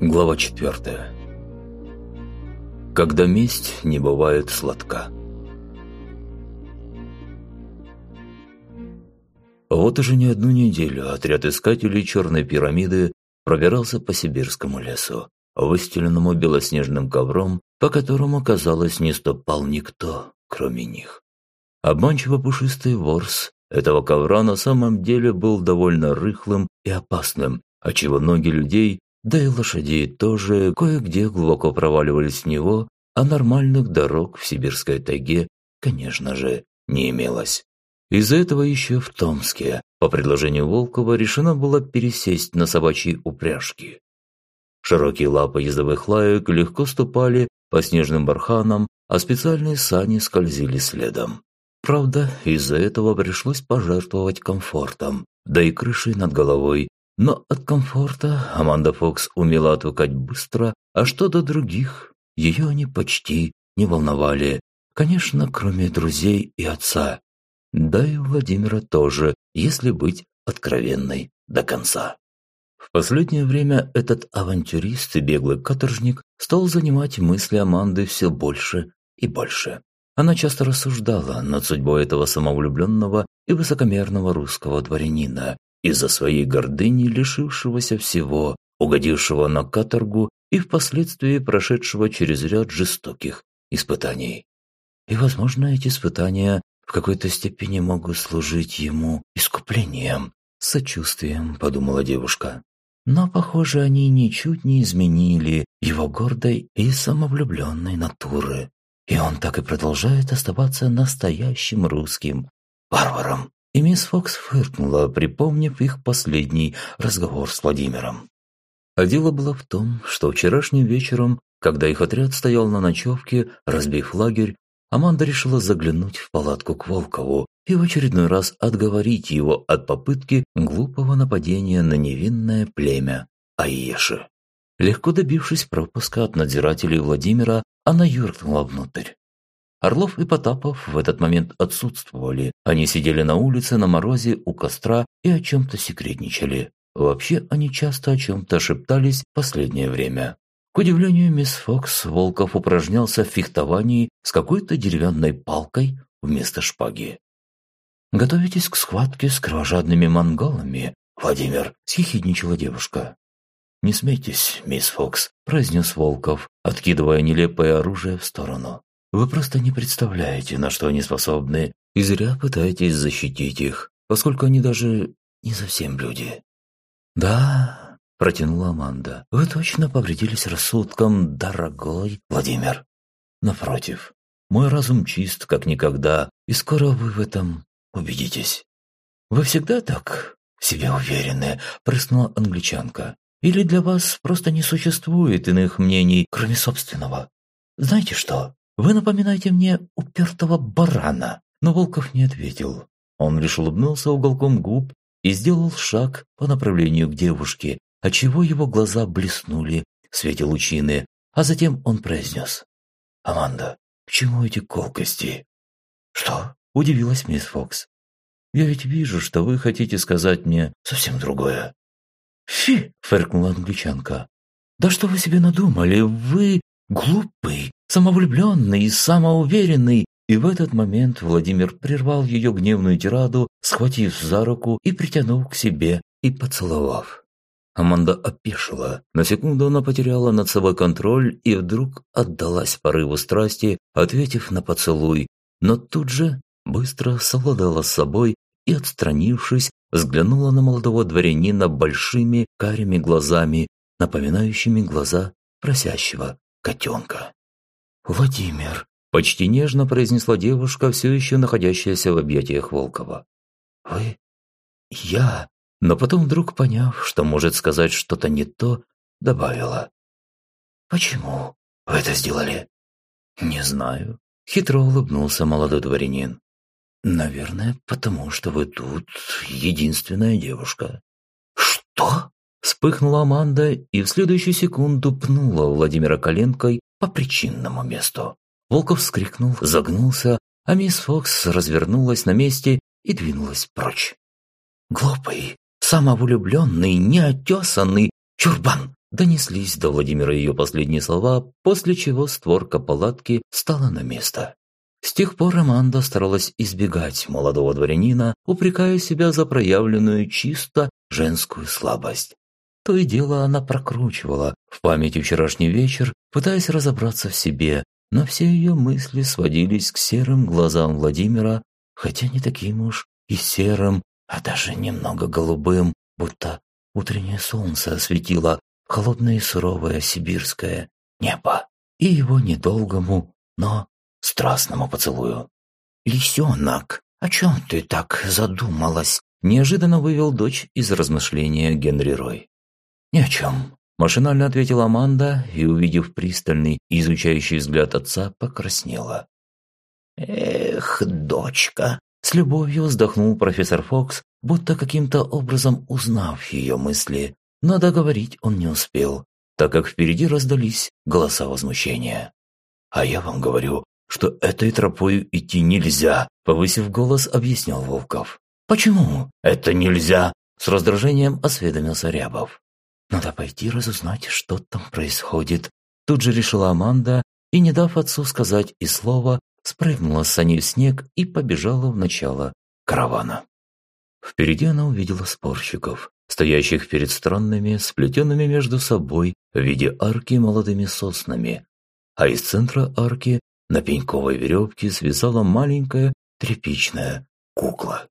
Глава 4. Когда месть не бывает сладка. Вот уже не одну неделю отряд искателей Черной пирамиды пробирался по сибирскому лесу, выстеленному белоснежным ковром, по которому, казалось, не ступал никто, кроме них. Обманчиво пушистый ворс этого ковра на самом деле был довольно рыхлым и опасным, отчего ноги людей да и лошадей тоже кое-где глубоко проваливались в него, а нормальных дорог в сибирской тайге, конечно же, не имелось. Из-за этого еще в Томске, по предложению Волкова, решено было пересесть на собачьи упряжки. Широкие лапы ездовых лаек легко ступали по снежным барханам, а специальные сани скользили следом. Правда, из-за этого пришлось пожертвовать комфортом, да и крышей над головой, но от комфорта Аманда Фокс умела отвыкать быстро, а что до других, ее они почти не волновали. Конечно, кроме друзей и отца. Да и Владимира тоже, если быть откровенной до конца. В последнее время этот авантюрист и беглый каторжник стал занимать мысли Аманды все больше и больше. Она часто рассуждала над судьбой этого самовлюбленного и высокомерного русского дворянина, из-за своей гордыни лишившегося всего, угодившего на каторгу и впоследствии прошедшего через ряд жестоких испытаний. И, возможно, эти испытания в какой-то степени могут служить ему искуплением, сочувствием, подумала девушка. Но, похоже, они ничуть не изменили его гордой и самовлюбленной натуры. И он так и продолжает оставаться настоящим русским варваром. И мисс Фокс фыркнула, припомнив их последний разговор с Владимиром. А дело было в том, что вчерашним вечером, когда их отряд стоял на ночевке, разбив лагерь, Аманда решила заглянуть в палатку к Волкову и в очередной раз отговорить его от попытки глупого нападения на невинное племя Аеши. Легко добившись пропуска от надзирателей Владимира, она юркнула внутрь. Орлов и Потапов в этот момент отсутствовали. Они сидели на улице на морозе у костра и о чем-то секретничали. Вообще, они часто о чем-то шептались в последнее время. К удивлению мисс Фокс, Волков упражнялся в фехтовании с какой-то деревянной палкой вместо шпаги. «Готовитесь к схватке с кровожадными монголами, Владимир?» – съехидничала девушка. «Не смейтесь, мисс Фокс», – произнес Волков, откидывая нелепое оружие в сторону. Вы просто не представляете, на что они способны, и зря пытаетесь защитить их, поскольку они даже не совсем люди». «Да», – протянула Аманда, – «вы точно повредились рассудком, дорогой Владимир. Напротив, мой разум чист, как никогда, и скоро вы в этом убедитесь». «Вы всегда так себе уверены?» – прыснула англичанка. «Или для вас просто не существует иных мнений, кроме собственного? Знаете что? Вы напоминаете мне упертого барана». Но Волков не ответил. Он лишь улыбнулся уголком губ и сделал шаг по направлению к девушке, отчего его глаза блеснули в свете лучины, а затем он произнес. «Аманда, к чему эти колкости?» «Что?» – удивилась мисс Фокс. «Я ведь вижу, что вы хотите сказать мне совсем другое». «Фи!» – фыркнула англичанка. «Да что вы себе надумали? Вы глупый, самовлюбленный и самоуверенный, и в этот момент Владимир прервал ее гневную тираду, схватив за руку и притянув к себе и поцеловав. Аманда опешила. На секунду она потеряла над собой контроль и вдруг отдалась порыву страсти, ответив на поцелуй, но тут же быстро совладала с собой и, отстранившись, взглянула на молодого дворянина большими карими глазами, напоминающими глаза просящего котенка. «Владимир», – почти нежно произнесла девушка, все еще находящаяся в объятиях Волкова. «Вы? Я?» Но потом вдруг поняв, что может сказать что-то не то, добавила. «Почему вы это сделали?» «Не знаю», – хитро улыбнулся молодой дворянин. «Наверное, потому что вы тут единственная девушка». «Что?» – вспыхнула Аманда и в следующую секунду пнула Владимира коленкой по причинному месту. Волков вскрикнул, загнулся, а мисс Фокс развернулась на месте и двинулась прочь. «Глупый, самовлюбленный, неотесанный чурбан!» донеслись до Владимира ее последние слова, после чего створка палатки стала на место. С тех пор Аманда старалась избегать молодого дворянина, упрекая себя за проявленную чисто женскую слабость. То и дело она прокручивала в памяти вчерашний вечер, пытаясь разобраться в себе, но все ее мысли сводились к серым глазам Владимира, хотя не таким уж и серым, а даже немного голубым, будто утреннее солнце осветило холодное и суровое сибирское небо и его недолгому, но страстному поцелую. «Лисенок, о чем ты так задумалась?» неожиданно вывел дочь из размышления Генри Рой. «Ни о чем», – машинально ответила Аманда и, увидев пристальный изучающий взгляд отца, покраснела. «Эх, дочка!» – с любовью вздохнул профессор Фокс, будто каким-то образом узнав ее мысли, но договорить он не успел, так как впереди раздались голоса возмущения. «А я вам говорю, что этой тропою идти нельзя», – повысив голос, объяснял Волков. «Почему это нельзя?» – с раздражением осведомился Рябов. «Надо пойти разузнать, что там происходит», – тут же решила Аманда и, не дав отцу сказать и слова, спрыгнула с саней в снег и побежала в начало каравана. Впереди она увидела спорщиков, стоящих перед странными, сплетенными между собой в виде арки молодыми соснами, а из центра арки на пеньковой веревке свисала маленькая тряпичная кукла.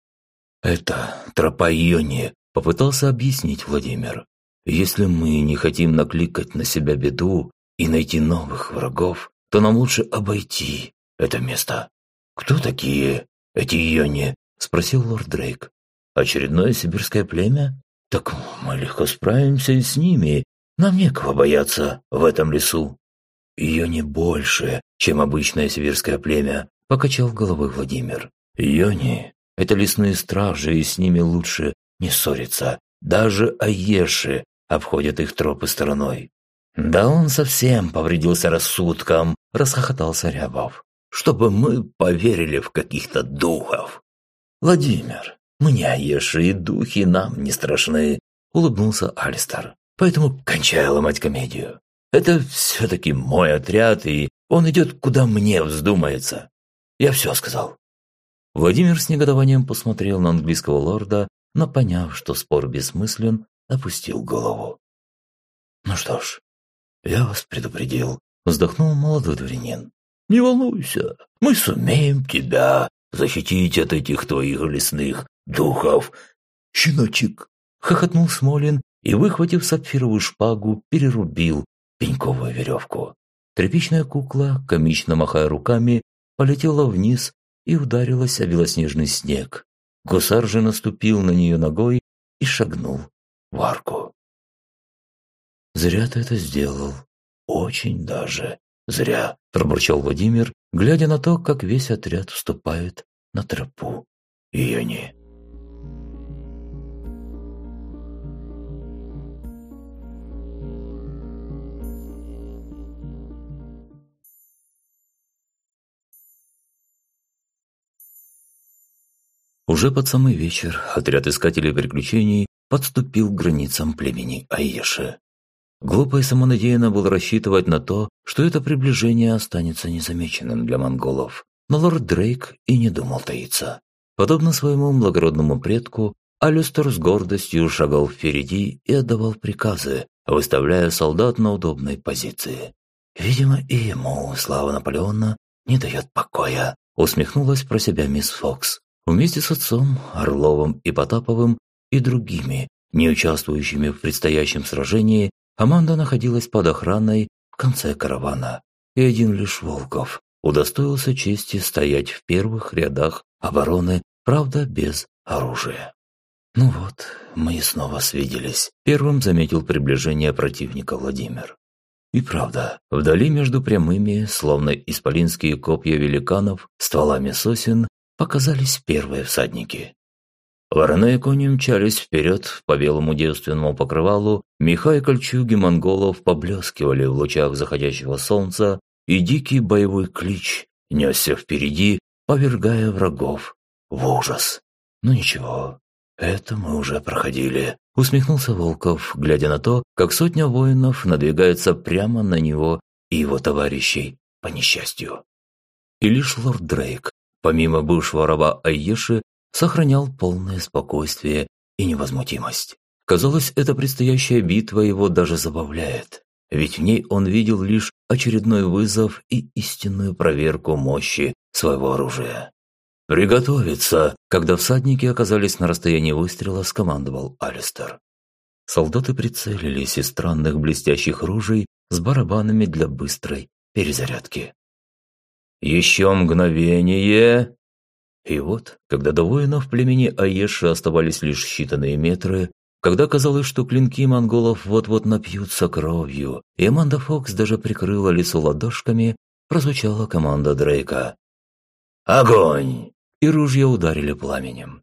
«Это тропа Иони», – попытался объяснить Владимир. «Если мы не хотим накликать на себя беду и найти новых врагов, то нам лучше обойти это место». «Кто такие эти Иони?» – спросил лорд Дрейк. «Очередное сибирское племя? Так мы легко справимся и с ними. Нам некого бояться в этом лесу». «Ее не больше, чем обычное сибирское племя», – покачал головой Владимир. «Йони – это лесные стражи, и с ними лучше не ссориться. Даже Аеши обходят их тропы стороной». «Да он совсем повредился рассудком», – расхохотался Рябов. «Чтобы мы поверили в каких-то духов». «Владимир, мне Аеши и духи нам не страшны», – улыбнулся Алистер. «Поэтому кончай ломать комедию. Это все-таки мой отряд, и он идет, куда мне вздумается. Я все сказал». Владимир с негодованием посмотрел на английского лорда, но, поняв, что спор бессмыслен, опустил голову. «Ну что ж, я вас предупредил», – вздохнул молодой дворянин. «Не волнуйся, мы сумеем тебя защитить от этих твоих лесных духов, щеночек!» – хохотнул Смолин и, выхватив сапфировую шпагу, перерубил пеньковую веревку. Тряпичная кукла, комично махая руками, полетела вниз и ударилась о белоснежный снег. Гусар же наступил на нее ногой и шагнул в арку. «Зря ты это сделал. Очень даже. Зря», – пробурчал Владимир, глядя на то, как весь отряд вступает на тропу Иони. Уже под самый вечер отряд искателей приключений подступил к границам племени Аеши. Глупо и самонадеянно было рассчитывать на то, что это приближение останется незамеченным для монголов. Но лорд Дрейк и не думал таиться. Подобно своему благородному предку, Алюстер с гордостью шагал впереди и отдавал приказы, выставляя солдат на удобной позиции. «Видимо, и ему слава Наполеона не дает покоя», усмехнулась про себя мисс Фокс, Вместе с отцом, Орловым и Потаповым и другими, не участвующими в предстоящем сражении, команда находилась под охраной в конце каравана. И один лишь Волков удостоился чести стоять в первых рядах обороны, правда, без оружия. «Ну вот, мы и снова свиделись», – первым заметил приближение противника Владимир. И правда, вдали между прямыми, словно исполинские копья великанов, стволами сосен, показались первые всадники. Вороны и кони мчались вперед по белому девственному покрывалу, меха и кольчуги монголов поблескивали в лучах заходящего солнца, и дикий боевой клич несся впереди, повергая врагов в ужас. Но ничего, это мы уже проходили», – усмехнулся Волков, глядя на то, как сотня воинов надвигается прямо на него и его товарищей, по несчастью. И лишь лорд Дрейк, помимо бывшего раба Айеши, сохранял полное спокойствие и невозмутимость. Казалось, эта предстоящая битва его даже забавляет, ведь в ней он видел лишь очередной вызов и истинную проверку мощи своего оружия. «Приготовиться!» Когда всадники оказались на расстоянии выстрела, скомандовал Алистер. Солдаты прицелились из странных блестящих ружей с барабанами для быстрой перезарядки. «Еще мгновение!» И вот, когда до воинов племени Аеши оставались лишь считанные метры, когда казалось, что клинки монголов вот-вот напьются кровью, и Аманда Фокс даже прикрыла лицо ладошками, прозвучала команда Дрейка. «Огонь!» И ружья ударили пламенем.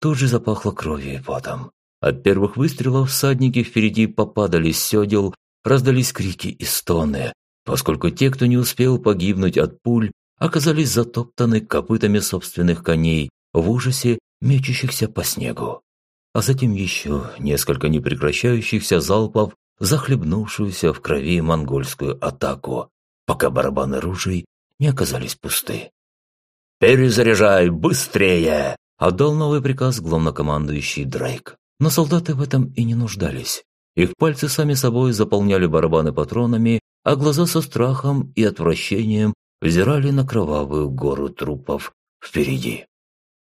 Тут же запахло кровью и потом. От первых выстрелов всадники впереди попадали с седел, раздались крики и стоны, поскольку те, кто не успел погибнуть от пуль, оказались затоптаны копытами собственных коней в ужасе, мечущихся по снегу. А затем еще несколько непрекращающихся залпов, захлебнувшуюся в крови монгольскую атаку, пока барабаны ружей не оказались пусты. «Перезаряжай, быстрее!» – отдал новый приказ главнокомандующий Дрейк. Но солдаты в этом и не нуждались. Их пальцы сами собой заполняли барабаны патронами, а глаза со страхом и отвращением взирали на кровавую гору трупов впереди.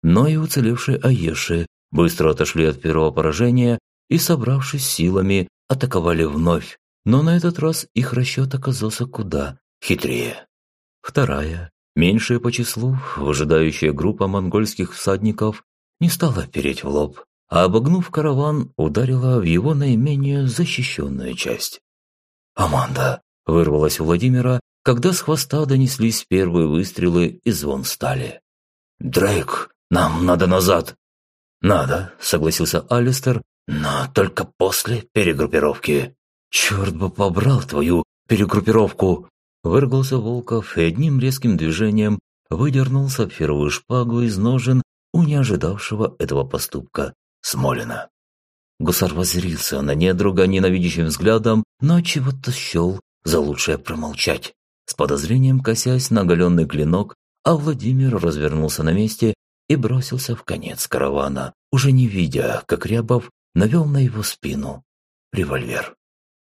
Но и уцелевшие Аеши быстро отошли от первого поражения и, собравшись силами, атаковали вновь, но на этот раз их расчет оказался куда хитрее. Вторая, Меньшая по числу, выжидающая группа монгольских всадников не стала переть в лоб, а обогнув караван, ударила в его наименее защищенную часть. «Аманда!» – вырвалась у Владимира, когда с хвоста донеслись первые выстрелы и звон стали. «Дрейк, нам надо назад!» «Надо», – согласился Алистер, – «но только после перегруппировки». «Черт бы побрал твою перегруппировку!» Выргался Волков и одним резким движением выдернул сапфировую шпагу из ножен у неожидавшего этого поступка Смолина. Гусар воззрился на недруга ненавидящим взглядом, но чего-то счел за лучшее промолчать. С подозрением косясь на оголенный клинок, а Владимир развернулся на месте и бросился в конец каравана, уже не видя, как Рябов навел на его спину револьвер.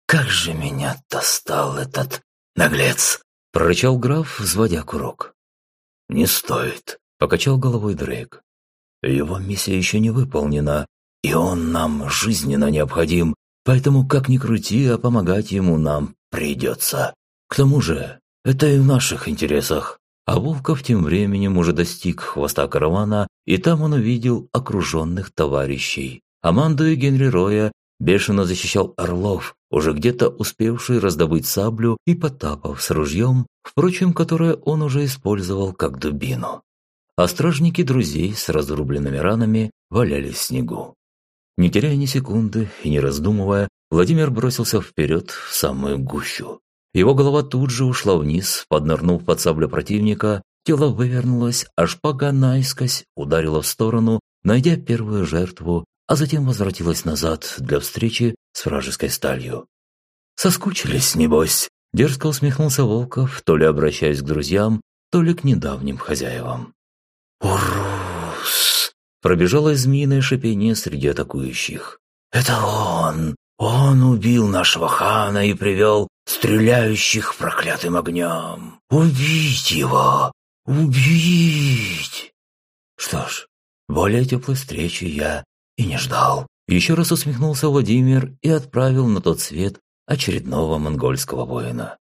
«Как же меня достал этот «Наглец!» – прорычал граф, взводя курок. «Не стоит», – покачал головой Дрейк. «Его миссия еще не выполнена, и он нам жизненно необходим, поэтому как ни крути, а помогать ему нам придется. К тому же, это и в наших интересах». А Волков тем временем уже достиг хвоста каравана, и там он увидел окруженных товарищей. Аманду и Генри Роя бешено защищал Орлов, уже где-то успевший раздобыть саблю и Потапов с ружьем, впрочем, которое он уже использовал как дубину. А стражники друзей с разрубленными ранами валялись в снегу. Не теряя ни секунды и не раздумывая, Владимир бросился вперед в самую гущу. Его голова тут же ушла вниз, поднырнув под саблю противника, тело вывернулось, а шпага наискось ударила в сторону, найдя первую жертву а затем возвратилась назад для встречи с вражеской сталью. «Соскучились, небось?» – дерзко усмехнулся Волков, то ли обращаясь к друзьям, то ли к недавним хозяевам. «Урус!» – пробежало змеиное шипение среди атакующих. «Это он! Он убил нашего хана и привел стреляющих проклятым огнем! Убить его! Убить!» Что ж, более теплой встречи я и не ждал. Еще раз усмехнулся Владимир и отправил на тот свет очередного монгольского воина.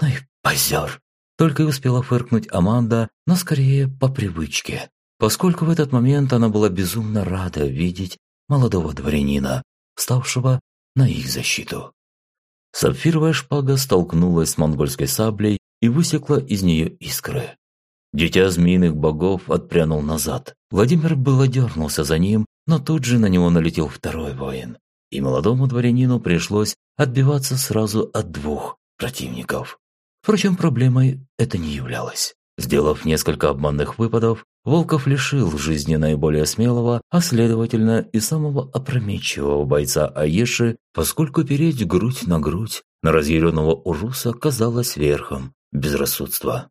Ну и позер. Только и успела фыркнуть Аманда, но скорее по привычке, поскольку в этот момент она была безумно рада видеть молодого дворянина, вставшего на их защиту. Сапфировая шпага столкнулась с монгольской саблей и высекла из нее искры. Дитя змеиных богов отпрянул назад. Владимир было дернулся за ним, но тут же на него налетел второй воин, и молодому дворянину пришлось отбиваться сразу от двух противников. Впрочем, проблемой это не являлось. Сделав несколько обманных выпадов, Волков лишил жизни наиболее смелого, а следовательно и самого опрометчивого бойца Аеши, поскольку переть грудь на грудь на разъяренного Уруса казалось верхом безрассудства.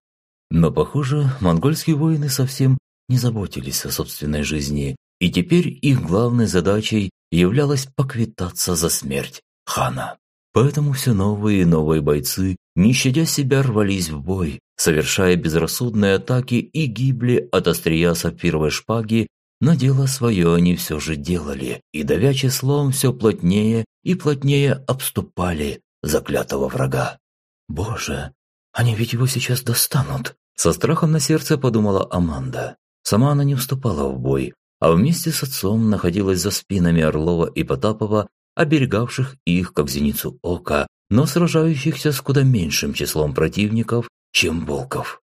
Но, похоже, монгольские воины совсем не заботились о собственной жизни, и теперь их главной задачей являлось поквитаться за смерть хана. Поэтому все новые и новые бойцы, не щадя себя, рвались в бой, совершая безрассудные атаки и гибли от острия сапфировой шпаги, но дело свое они все же делали, и давя числом все плотнее и плотнее обступали заклятого врага. «Боже, они ведь его сейчас достанут!» Со страхом на сердце подумала Аманда. Сама она не вступала в бой, а вместе с отцом находилась за спинами Орлова и Потапова, оберегавших их, как зеницу ока, но сражающихся с куда меньшим числом противников, чем Волков.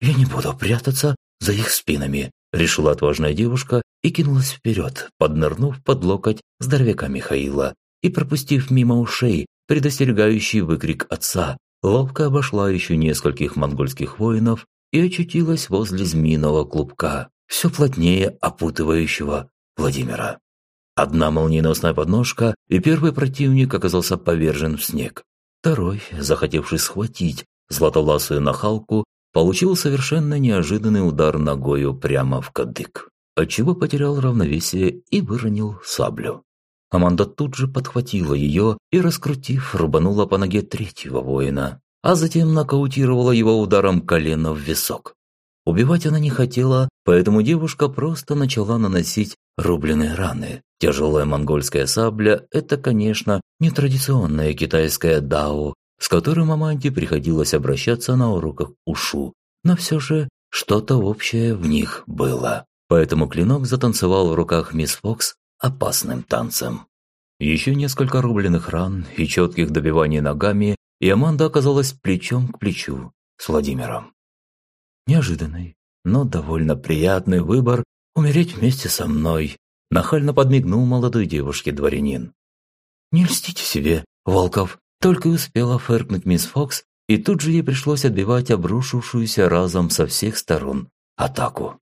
«Я не буду прятаться за их спинами», – решила отважная девушка и кинулась вперед, поднырнув под локоть здоровяка Михаила и пропустив мимо ушей предостерегающий выкрик отца, ловко обошла еще нескольких монгольских воинов и очутилась возле змеиного клубка, все плотнее опутывающего Владимира. Одна молниеносная подножка, и первый противник оказался повержен в снег. Второй, захотевший схватить златовласую нахалку, получил совершенно неожиданный удар ногою прямо в кадык, отчего потерял равновесие и выронил саблю. Аманда тут же подхватила ее и, раскрутив, рубанула по ноге третьего воина, а затем нокаутировала его ударом колена в висок. Убивать она не хотела, поэтому девушка просто начала наносить рубленые раны. Тяжелая монгольская сабля – это, конечно, не традиционная китайская дао, с которым Аманде приходилось обращаться на уроках ушу, но все же что-то общее в них было. Поэтому клинок затанцевал в руках мисс Фокс опасным танцем. Еще несколько рубленых ран и четких добиваний ногами, и Аманда оказалась плечом к плечу с Владимиром. Неожиданный, но довольно приятный выбор умереть вместе со мной, нахально подмигнул молодой девушке дворянин. «Не льстите себе, Волков!» Только успела фыркнуть мисс Фокс, и тут же ей пришлось отбивать обрушившуюся разом со всех сторон атаку.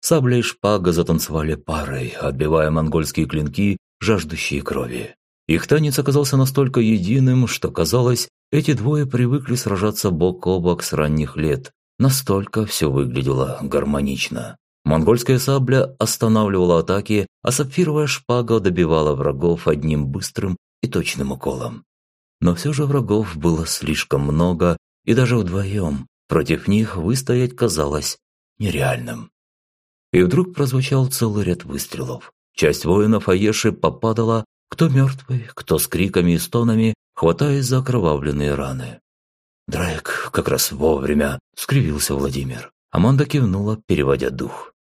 Сабля и шпага затанцевали парой, отбивая монгольские клинки, жаждущие крови. Их танец оказался настолько единым, что казалось, эти двое привыкли сражаться бок о бок с ранних лет. Настолько все выглядело гармонично. Монгольская сабля останавливала атаки, а сапфировая шпага добивала врагов одним быстрым и точным уколом. Но все же врагов было слишком много, и даже вдвоем против них выстоять казалось нереальным. И вдруг прозвучал целый ряд выстрелов. Часть воинов Аеши попадала, кто мертвый, кто с криками и стонами, хватаясь за окровавленные раны. Драйк как раз вовремя скривился Владимир. Аманда кивнула, переводя дух.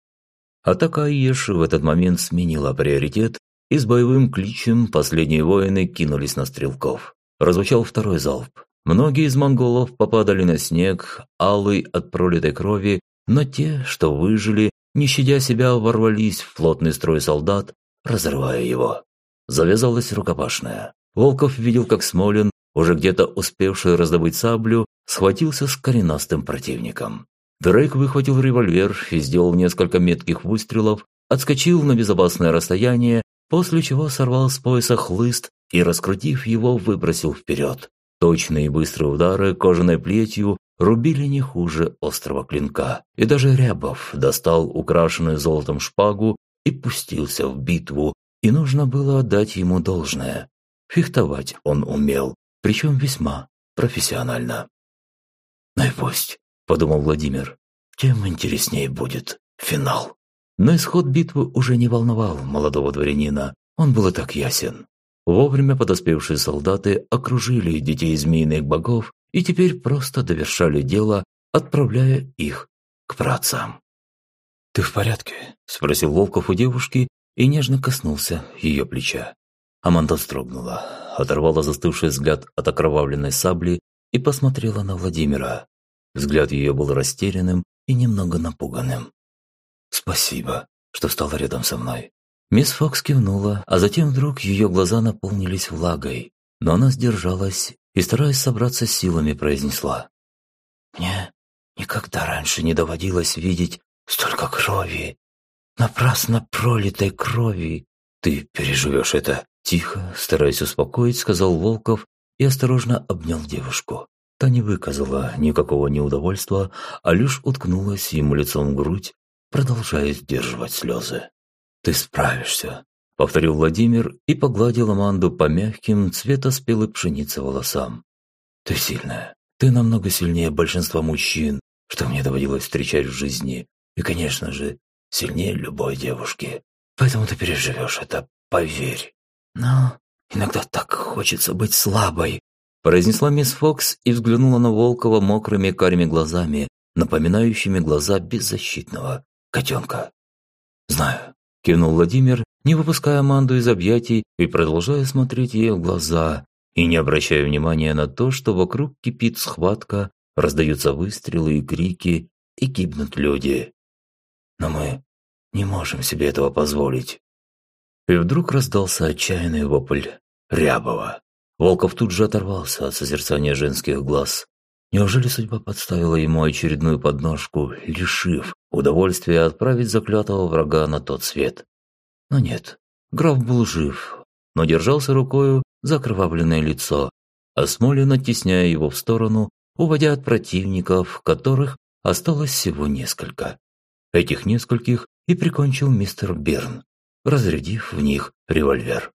Атака Аеши в этот момент сменила приоритет, и с боевым кличем последние воины кинулись на стрелков. Прозвучал второй залп. Многие из монголов попадали на снег, алый от пролитой крови, но те, что выжили, не щадя себя, ворвались в плотный строй солдат, разрывая его. Завязалась рукопашная. Волков видел, как Смолин, уже где-то успевший раздобыть саблю, схватился с коренастым противником. Дрейк выхватил револьвер и сделал несколько метких выстрелов, отскочил на безопасное расстояние, после чего сорвал с пояса хлыст и, раскрутив его, выбросил вперед. Точные и быстрые удары кожаной плетью рубили не хуже острого клинка, и даже Рябов достал украшенную золотом шпагу и пустился в битву, и нужно было отдать ему должное. Фехтовать он умел, причем весьма профессионально. «Ну и пусть», – подумал Владимир, – «тем интереснее будет финал». Но исход битвы уже не волновал молодого дворянина, он был и так ясен. Вовремя подоспевшие солдаты окружили детей змеиных богов и теперь просто довершали дело, отправляя их к працам. «Ты в порядке?» – спросил Волков у девушки и нежно коснулся ее плеча. Аманда строгнула, оторвала застывший взгляд от окровавленной сабли и посмотрела на Владимира. Взгляд ее был растерянным и немного напуганным. «Спасибо, что стала рядом со мной». Мисс Фокс кивнула, а затем вдруг ее глаза наполнились влагой, но она сдержалась и, стараясь собраться силами, произнесла. «Мне Никогда раньше не доводилось видеть столько крови. Напрасно пролитой крови. Ты переживешь это. Тихо, стараясь успокоить, сказал Волков и осторожно обнял девушку. Та не выказала никакого неудовольства, а лишь уткнулась ему лицом в грудь, продолжая сдерживать слезы. «Ты справишься», — повторил Владимир и погладил Аманду по мягким цвета спелой пшеницы волосам. «Ты сильная. Ты намного сильнее большинства мужчин, что мне доводилось встречать в жизни. И, конечно же, сильнее любой девушки. Поэтому ты переживешь это, поверь. Но иногда так хочется быть слабой, произнесла мисс Фокс и взглянула на Волкова мокрыми карими глазами, напоминающими глаза беззащитного котенка. «Знаю», – кивнул Владимир, не выпуская Аманду из объятий и продолжая смотреть ей в глаза, и не обращая внимания на то, что вокруг кипит схватка, раздаются выстрелы и крики, и гибнут люди. Но мы не можем себе этого позволить. И вдруг раздался отчаянный вопль Рябова. Волков тут же оторвался от созерцания женских глаз. Неужели судьба подставила ему очередную подножку, лишив удовольствия отправить заклятого врага на тот свет? Но нет, граф был жив, но держался рукою за окровавленное лицо, а Смолин, оттесняя его в сторону, уводя от противников, которых осталось всего несколько. Этих нескольких и прикончил мистер Берн, разрядив в них револьвер.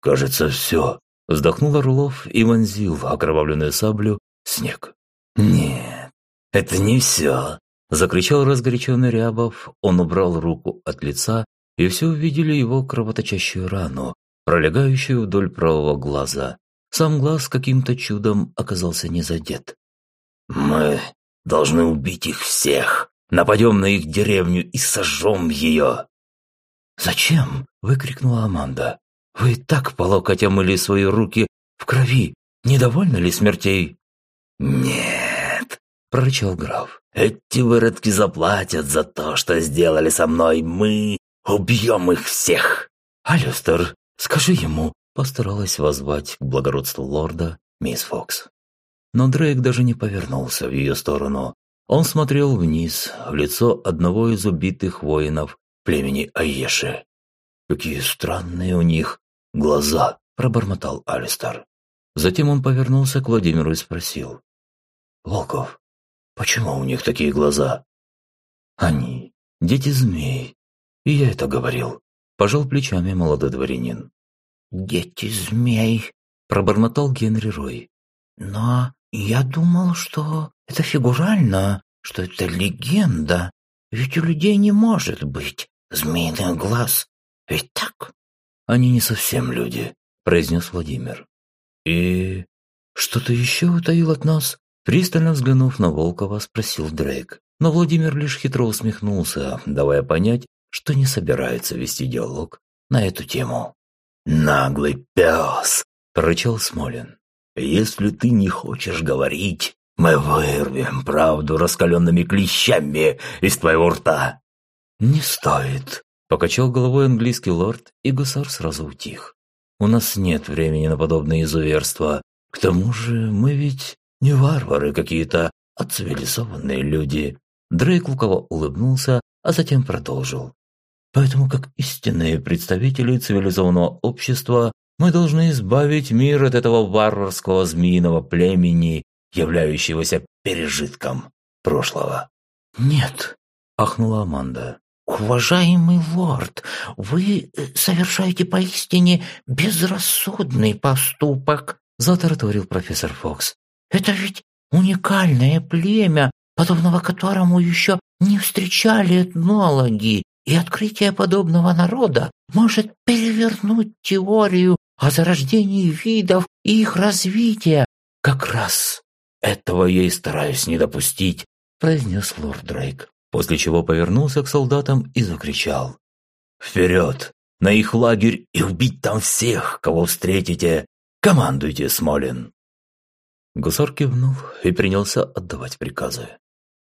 «Кажется, все», – вздохнул Орлов и вонзил окровавленную саблю в снег. «Нет, это не все», – закричал разгоряченный Рябов. Он убрал руку от лица, и все увидели его кровоточащую рану, пролегающую вдоль правого глаза. Сам глаз каким-то чудом оказался не задет. «Мы должны убить их всех. Нападем на их деревню и сожжем ее». «Зачем?» – выкрикнула Аманда. «Вы так по локоть омыли свои руки в крови. Недовольны ли смертей?» «Нет», – прорычал граф. «Эти выродки заплатят за то, что сделали со мной. Мы убьем их всех!» «Алюстер, скажи ему!» – постаралась воззвать к благородству лорда мисс Фокс. Но Дрейк даже не повернулся в ее сторону. Он смотрел вниз, в лицо одного из убитых воинов племени Аеши. «Какие странные у них глаза!» – пробормотал Алистер. Затем он повернулся к Владимиру и спросил. «Волков, почему у них такие глаза?» «Они – дети змей. И я это говорил», – пожал плечами молодой дворянин. «Дети змей», – пробормотал Генри Рой. «Но я думал, что это фигурально, что это легенда. Ведь у людей не может быть змеиных глаз. Ведь так? Они не совсем люди, произнес Владимир. И что-то еще утаил от нас? Пристально взглянув на Волкова, спросил Дрейк. Но Владимир лишь хитро усмехнулся, давая понять, что не собирается вести диалог на эту тему. «Наглый пес!» – прорычал Смолин. Если ты не хочешь говорить, мы вырвем правду раскаленными клещами из твоего рта». «Не стоит», – покачал головой английский лорд, и гусар сразу утих. «У нас нет времени на подобные изуверства. К тому же мы ведь не варвары какие-то, а цивилизованные люди». Дрейк лукаво улыбнулся, а затем продолжил. Поэтому, как истинные представители цивилизованного общества, мы должны избавить мир от этого варварского змеиного племени, являющегося пережитком прошлого. «Нет», — ахнула Аманда. «Уважаемый лорд, вы э, совершаете поистине безрассудный поступок», — затараторил профессор Фокс. «Это ведь уникальное племя, подобного которому еще не встречали этнологи, и открытие подобного народа может перевернуть теорию о зарождении видов и их развития. Как раз этого я и стараюсь не допустить, произнес лорд Дрейк, после чего повернулся к солдатам и закричал. «Вперед! На их лагерь и убить там всех, кого встретите! Командуйте, Смолин!» Гусар кивнул и принялся отдавать приказы.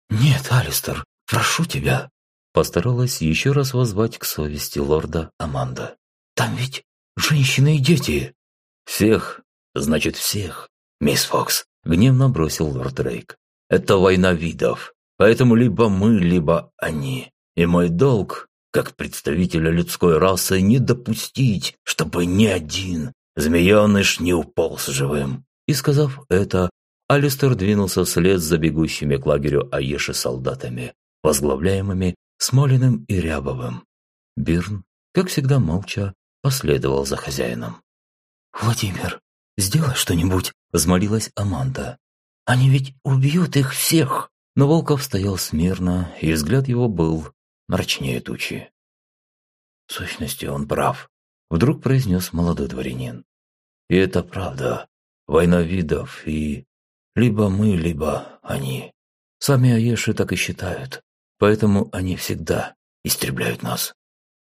«Нет, Алистер, прошу тебя!» Постаралась еще раз воззвать к совести лорда Аманда. «Там ведь Женщины и дети!» «Всех, значит всех, мисс Фокс!» – гневно бросил лорд Рейк. «Это война видов. Поэтому либо мы, либо они. И мой долг, как представителя людской расы, не допустить, чтобы ни один змееныш не уполз живым». И сказав это, Алистер двинулся вслед за бегущими к лагерю Аеши солдатами, возглавляемыми Смолиным и Рябовым. Бирн, как всегда молча, последовал за хозяином. «Владимир, сделай что-нибудь», – взмолилась Аманда. «Они ведь убьют их всех!» Но Волков стоял смирно, и взгляд его был мрачнее тучи. «В сущности, он прав», – вдруг произнес молодой дворянин. «И это правда. Война видов, и либо мы, либо они. Сами Аеши так и считают, поэтому они всегда истребляют нас».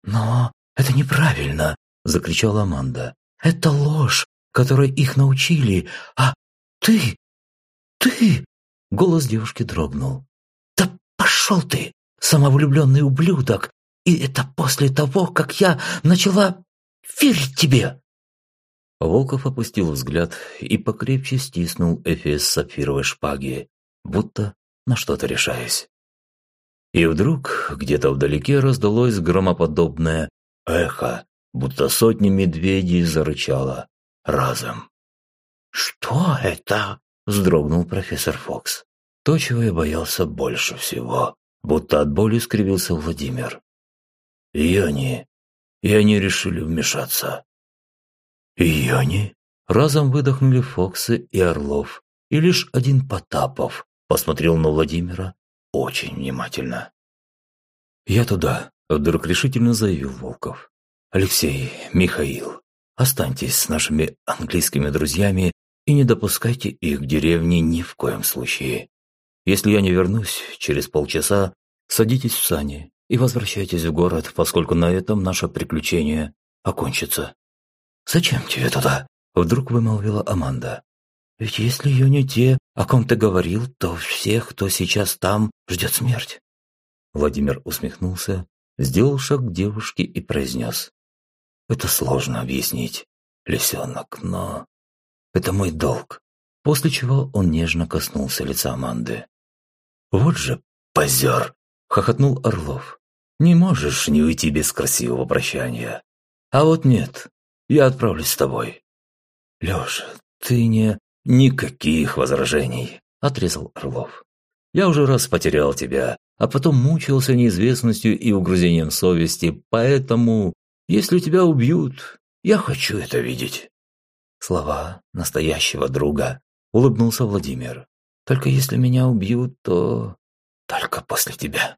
«Но это неправильно!» – закричала Аманда. «Это ложь, которой их научили, а ты, ты...» Голос девушки дрогнул. «Да пошел ты, самовлюбленный ублюдок! И это после того, как я начала верить тебе!» Волков опустил взгляд и покрепче стиснул эфес сапфировой шпаги, будто на что-то решаясь. И вдруг где-то вдалеке раздалось громоподобное эхо, будто сотни медведей зарычало разом. «Что это?» – вздрогнул профессор Фокс. То, чего я боялся больше всего, будто от боли скривился Владимир. И они, и они решили вмешаться. И они разом выдохнули Фоксы и Орлов, и лишь один Потапов посмотрел на Владимира очень внимательно. «Я туда», – вдруг решительно заявил Волков. «Алексей, Михаил, останьтесь с нашими английскими друзьями и не допускайте их к деревне ни в коем случае. Если я не вернусь через полчаса, садитесь в сани и возвращайтесь в город, поскольку на этом наше приключение окончится». «Зачем тебе туда?» – вдруг вымолвила Аманда. «Ведь если ее не те, о ком ты говорил, то всех, кто сейчас там, ждет смерть». Владимир усмехнулся, сделал шаг к девушке и произнес. «Это сложно объяснить, лисенок, но это мой долг». После чего он нежно коснулся лица Аманды. «Вот же позер!» – хохотнул Орлов. «Не можешь не уйти без красивого прощания. А вот нет, я отправлюсь с тобой». «Леша, ты не...» «Никаких возражений», – отрезал Орлов. «Я уже раз потерял тебя, а потом мучился неизвестностью и угрызением совести, поэтому, если тебя убьют, я хочу это видеть». Слова настоящего друга, улыбнулся Владимир. «Только если меня убьют, то только после тебя».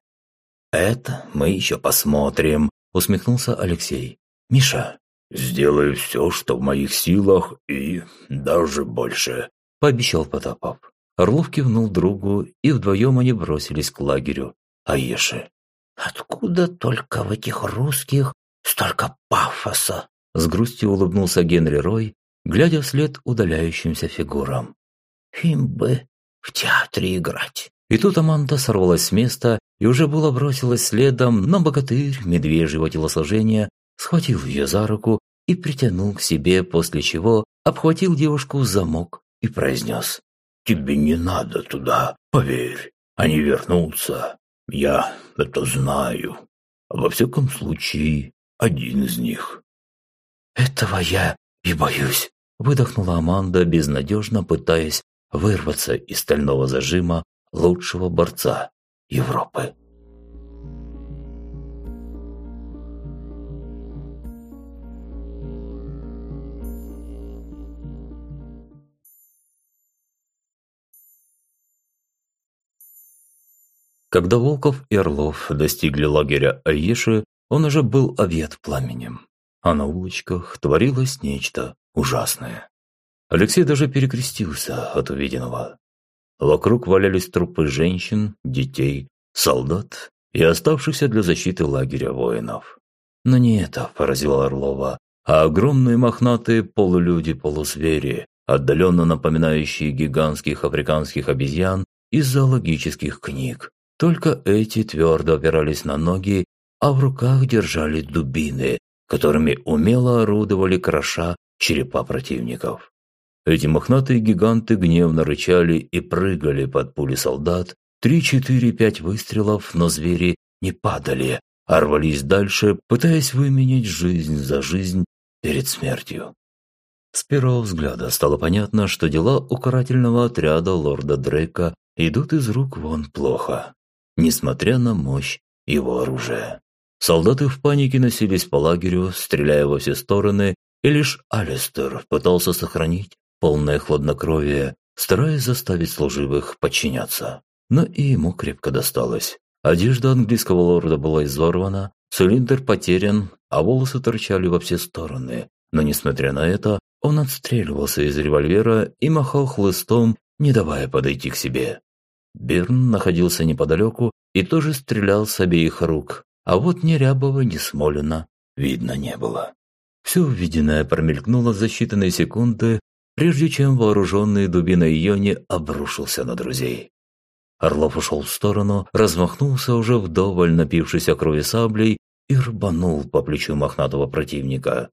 «Это мы еще посмотрим», – усмехнулся Алексей. «Миша, «Сделаю все, что в моих силах, и даже больше», – пообещал Потапов. Орлов кивнул другу, и вдвоем они бросились к лагерю Аеши. «Откуда только в этих русских столько пафоса?» – с грустью улыбнулся Генри Рой, глядя вслед удаляющимся фигурам. «Им бы в театре играть». И тут Аманда сорвалась с места и уже было бросилась следом, но богатырь медвежьего телосложения схватил ее за руку и притянул к себе, после чего обхватил девушку в замок и произнес. «Тебе не надо туда, поверь. Они вернутся. Я это знаю. Во всяком случае, один из них». «Этого я и боюсь», – выдохнула Аманда, безнадежно пытаясь вырваться из стального зажима лучшего борца Европы. Когда Волков и Орлов достигли лагеря Аеши, он уже был объят пламенем, а на улочках творилось нечто ужасное. Алексей даже перекрестился от увиденного. Вокруг валялись трупы женщин, детей, солдат и оставшихся для защиты лагеря воинов. Но не это поразило Орлова, а огромные мохнатые полулюди-полузвери, отдаленно напоминающие гигантских африканских обезьян из зоологических книг, только эти твердо опирались на ноги, а в руках держали дубины, которыми умело орудовали кроша черепа противников. Эти мохнатые гиганты гневно рычали и прыгали под пули солдат, Три, четыре, пять выстрелов, но звери не падали, а рвались дальше, пытаясь выменять жизнь за жизнь перед смертью. С первого взгляда стало понятно, что дела у карательного отряда лорда Дрейка идут из рук вон плохо, несмотря на мощь его оружия. Солдаты в панике носились по лагерю, стреляя во все стороны, и лишь Алистер пытался сохранить полное хладнокровие, стараясь заставить служивых подчиняться. Но и ему крепко досталось. Одежда английского лорда была изорвана, цилиндр потерян, а волосы торчали во все стороны. Но несмотря на это, он отстреливался из револьвера и махал хлыстом, не давая подойти к себе. Берн находился неподалеку и тоже стрелял с обеих рук, а вот ни Рябова, ни Смолина видно не было. Все увиденное промелькнуло за считанные секунды, прежде чем вооруженный дубиной Йони обрушился на друзей. Орлов ушел в сторону, размахнулся уже вдоволь напившийся крови саблей и рбанул по плечу мохнатого противника.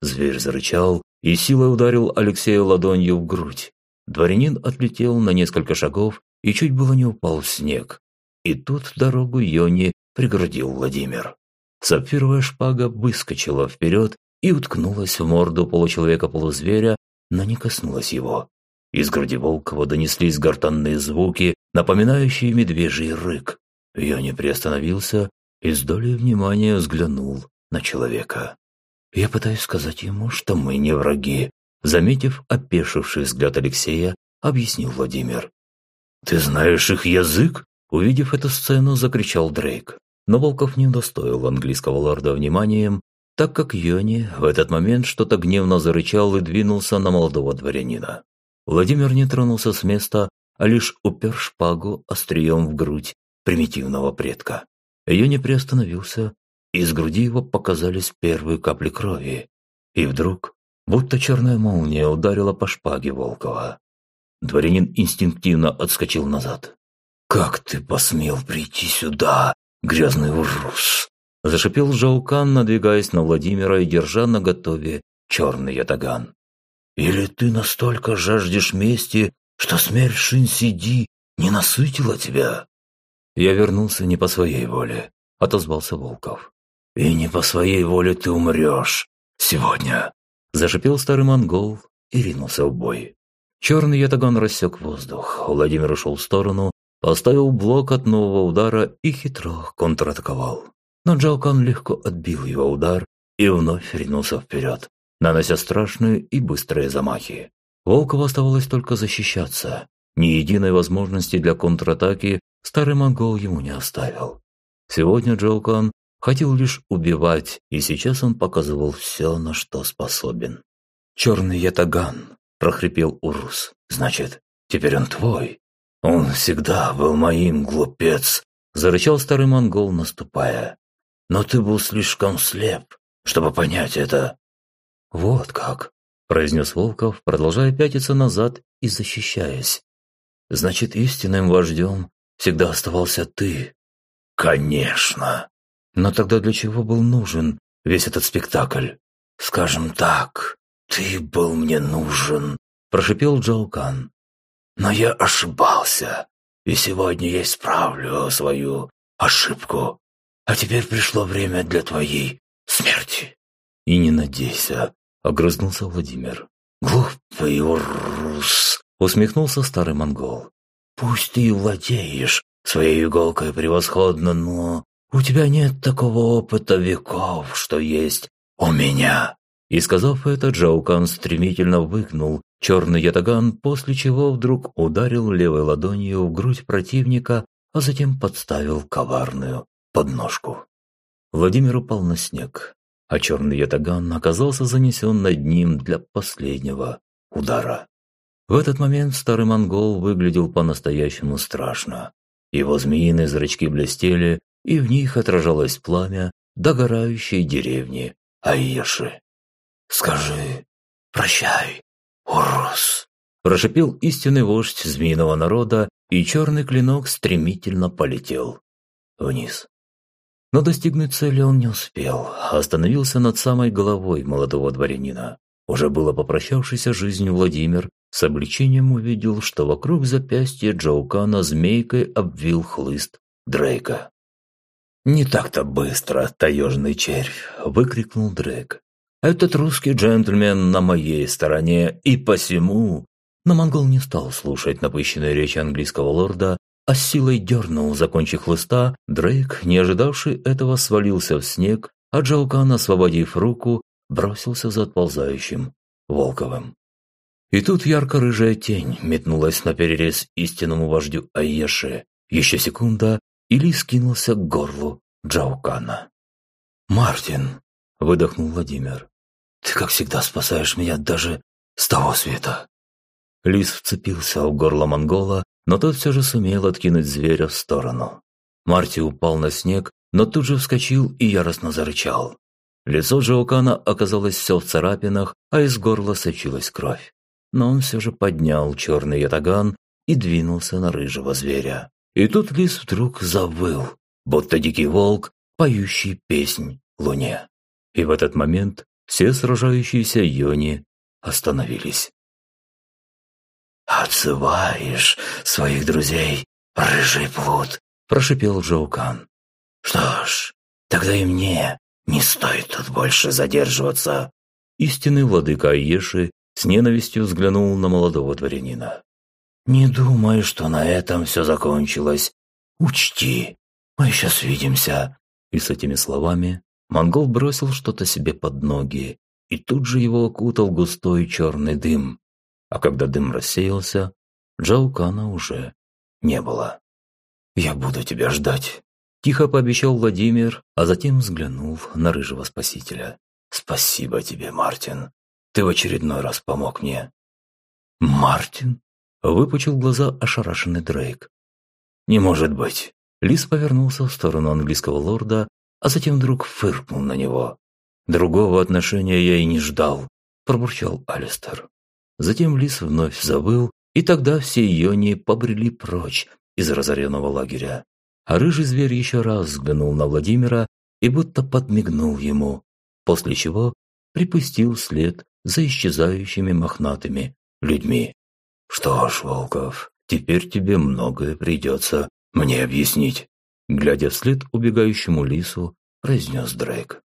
Зверь зарычал и силой ударил Алексея ладонью в грудь. Дворянин отлетел на несколько шагов и чуть было не упал в снег. И тут дорогу Йони преградил Владимир. Сапфировая шпага выскочила вперед и уткнулась в морду получеловека-полузверя, но не коснулась его. Из груди Волкова донеслись гортанные звуки, напоминающие медвежий рык. Я не приостановился и с долей внимания взглянул на человека. Я пытаюсь сказать ему, что мы не враги. Заметив опешивший взгляд Алексея, объяснил Владимир. «Ты знаешь их язык?» Увидев эту сцену, закричал Дрейк. Но Волков не удостоил английского лорда вниманием, так как Йони в этот момент что-то гневно зарычал и двинулся на молодого дворянина. Владимир не тронулся с места, а лишь упер шпагу острием в грудь примитивного предка. Йони приостановился, и из груди его показались первые капли крови. И вдруг, будто черная молния ударила по шпаге Волкова. Дворянин инстинктивно отскочил назад. «Как ты посмел прийти сюда, грязный урус!» Зашипел Жаукан, надвигаясь на Владимира и держа на готове черный ятаган. «Или ты настолько жаждешь мести, что смерть Шинсиди не насытила тебя?» «Я вернулся не по своей воле», — отозвался Волков. «И не по своей воле ты умрешь сегодня», — зашипел старый монгол и ринулся в бой. Черный ятаган рассек воздух. Владимир ушел в сторону, поставил блок от нового удара и хитро контратаковал. Но Джаукан легко отбил его удар и вновь ринулся вперед, нанося страшные и быстрые замахи. Волкову оставалось только защищаться. Ни единой возможности для контратаки старый монгол ему не оставил. Сегодня Джоукан хотел лишь убивать, и сейчас он показывал все, на что способен. «Черный ятаган», – прохрипел Урус. «Значит, теперь он твой?» «Он всегда был моим, глупец», – зарычал старый монгол, наступая. «Но ты был слишком слеп, чтобы понять это». «Вот как», – произнес Волков, продолжая пятиться назад и защищаясь. «Значит, истинным вождем всегда оставался ты». «Конечно!» «Но тогда для чего был нужен весь этот спектакль?» «Скажем так, ты был мне нужен», – прошипел Джоукан. Но я ошибался, и сегодня я исправлю свою ошибку. А теперь пришло время для твоей смерти. И не надейся, огрызнулся Владимир. Глупый урус, усмехнулся старый монгол. Пусть ты и владеешь своей иголкой превосходно, но у тебя нет такого опыта веков, что есть у меня. И сказав это, Джаукан стремительно выгнул черный ятаган, после чего вдруг ударил левой ладонью в грудь противника, а затем подставил коварную подножку. Владимир упал на снег, а черный ятаган оказался занесен над ним для последнего удара. В этот момент старый монгол выглядел по-настоящему страшно. Его змеиные зрачки блестели, и в них отражалось пламя догорающей деревни Аеши. «Скажи прощай, «Урус!» – прошипел истинный вождь змеиного народа, и черный клинок стремительно полетел вниз. Но достигнуть цели он не успел, а остановился над самой головой молодого дворянина. Уже было попрощавшийся жизнью Владимир с облегчением увидел, что вокруг запястья Джоукана змейкой обвил хлыст Дрейка. «Не так-то быстро, таежный червь!» – выкрикнул Дрейк. «Этот русский джентльмен на моей стороне, и посему...» Но монгол не стал слушать напыщенные речи английского лорда, а силой дернул за кончик хлыста. Дрейк, не ожидавший этого, свалился в снег, а Джаукан, освободив руку, бросился за отползающим Волковым. И тут ярко-рыжая тень метнулась на перерез истинному вождю Айеши. Еще секунда, или скинулся к горлу Джаукана. «Мартин!» – выдохнул Владимир. «Ты, как всегда, спасаешь меня даже с того света!» Лис вцепился в горло монгола, но тот все же сумел откинуть зверя в сторону. Марти упал на снег, но тут же вскочил и яростно зарычал. Лицо Джаукана оказалось все в царапинах, а из горла сочилась кровь. Но он все же поднял черный ятаган и двинулся на рыжего зверя. И тут лис вдруг завыл, будто дикий волк, поющий песнь луне. И в этот момент все сражающиеся йони остановились. «Отзываешь своих друзей, рыжий плут!» – прошипел Джоукан. «Что ж, тогда и мне не стоит тут больше задерживаться!» Истинный владыка Айеши с ненавистью взглянул на молодого дворянина. «Не думай, что на этом все закончилось. Учти, мы еще свидимся». И с этими словами монгол бросил что-то себе под ноги, и тут же его окутал густой черный дым. А когда дым рассеялся, Джаукана уже не было. «Я буду тебя ждать», – тихо пообещал Владимир, а затем взглянул на рыжего спасителя. «Спасибо тебе, Мартин. Ты в очередной раз помог мне». «Мартин?» Выпучил глаза ошарашенный Дрейк. «Не может быть!» Лис повернулся в сторону английского лорда, а затем вдруг фыркнул на него. «Другого отношения я и не ждал», – пробурчал Алистер. Затем Лис вновь забыл, и тогда все Йони побрели прочь из разоренного лагеря. А рыжий зверь еще раз взглянул на Владимира и будто подмигнул ему, после чего припустил след за исчезающими мохнатыми людьми. «Что ж, Волков, теперь тебе многое придется мне объяснить», глядя вслед убегающему лису, произнес Дрейк.